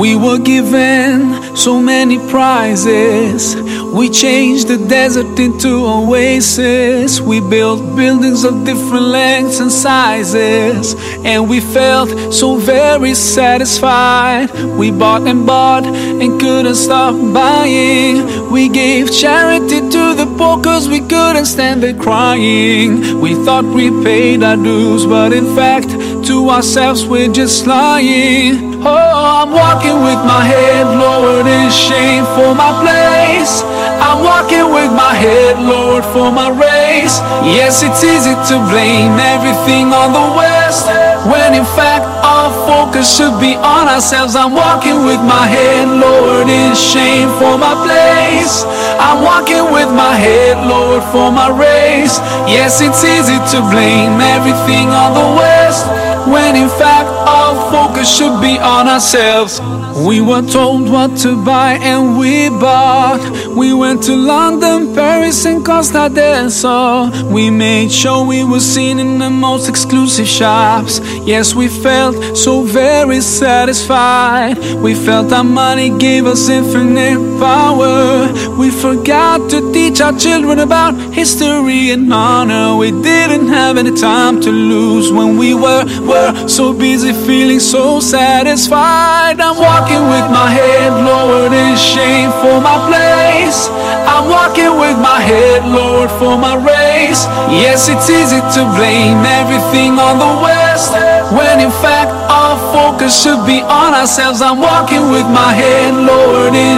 We were given so many prizes. We changed the desert into oases. We built buildings of different lengths and sizes. And we felt so very satisfied. We bought and bought and couldn't stop buying. We gave charity to the poor cause we couldn't stand the crying. We thought we paid our dues, but in fact, to ourselves we're just lying. Oh, I'm walking with my head lowered in shame for my place. I'm walking with my head lowered for my race. Yes, it's easy to blame everything on the West. When in fact, our focus should be on ourselves. I'm walking with my head lowered in shame for my place. I'm walking with my head lowered for my race. Yes, it's easy to blame everything on the West. When in fact, our focus should be on ourselves. We were told what to buy and we bought. We went to London, Paris, and Costa del Sol. We made sure we were seen in the most exclusive shops. Yes, we felt so very satisfied. We felt our money gave us infinite power. We forgot to teach our children about history and honor. We didn't have any time to lose when we were, were so busy feeling so satisfied. I'm walking with my head lowered in shame for my place. I'm walking with my head lowered for my race. Yes, it's easy to blame everything on the West. When in fact, our focus should be on ourselves. I'm walking with my head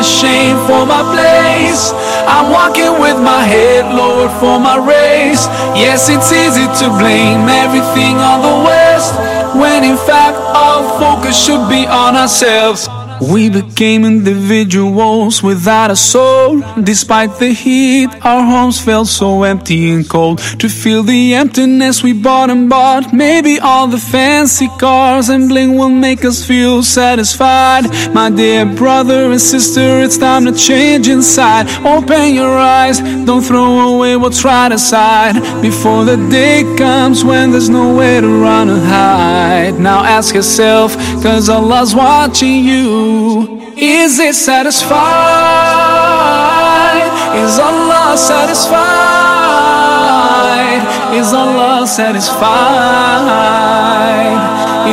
shame for my place. I'm walking with my head lowered for my race. Yes, it's easy to blame everything on the West. When in fact, our focus should be on ourselves. We became individuals without a soul. Despite the heat, our homes felt so empty and cold. To feel the emptiness we bought and bought, maybe all the fancy cars and bling will make us feel satisfied. My dear brother and sister, it's time to change inside. Open your eyes, don't throw away what's right aside. Before the day comes when there's nowhere to run or hide. Now ask yourself, cause Allah's watching you. Is it satisfied? Is Allah satisfied? Is Allah satisfied?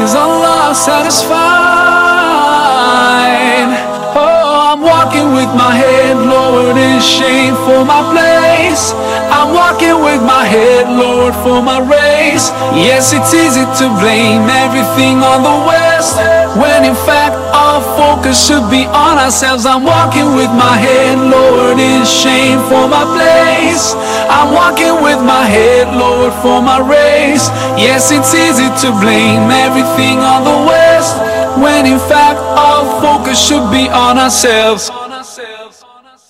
Is Allah satisfied? Oh, I'm walking with my head lowered in shame for my place. I'm walking with my head lowered for my race. Yes, it's easy to blame everything on the West. When in fact, our focus should be on ourselves. I'm walking with my head lowered in shame for my place. I'm walking with my head lowered for my race. Yes, it's easy to blame everything on the West. When in fact, our focus should be on ourselves.